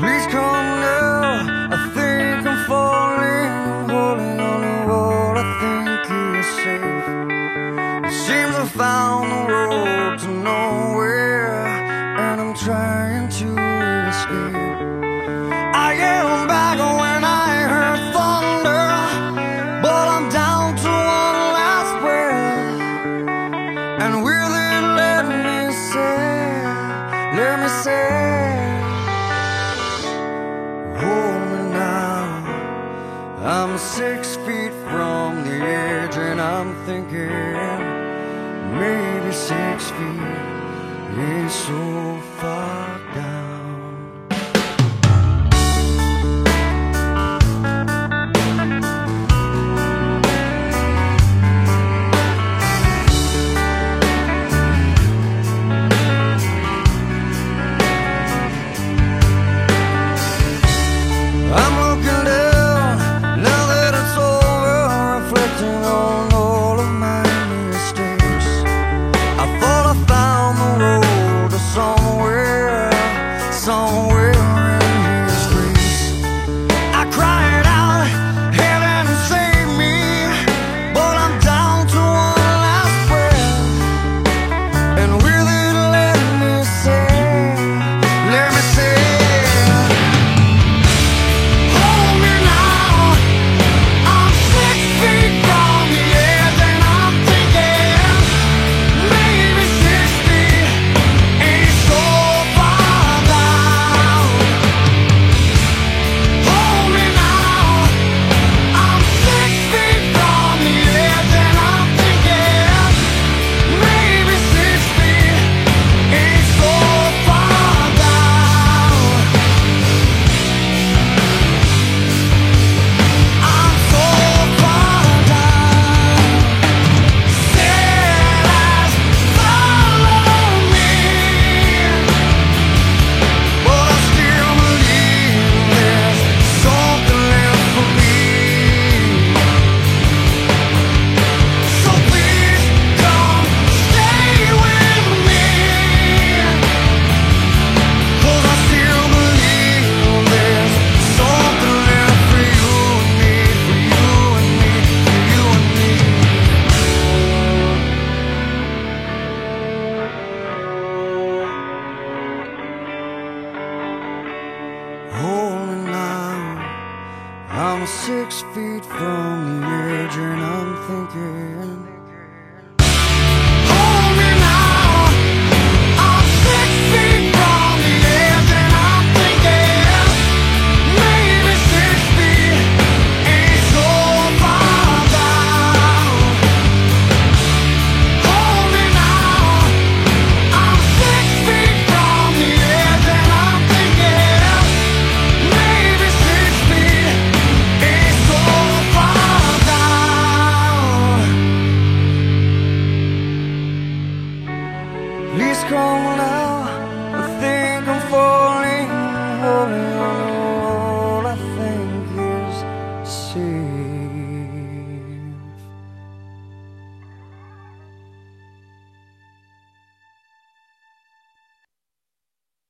Please come now, I think I'm falling Holding on to what I think is safe. It seems I found the road to nowhere And I'm trying to escape. six feet from the edge and I'm thinking maybe six feet is so far. almost six feet from the edge and I'm thinking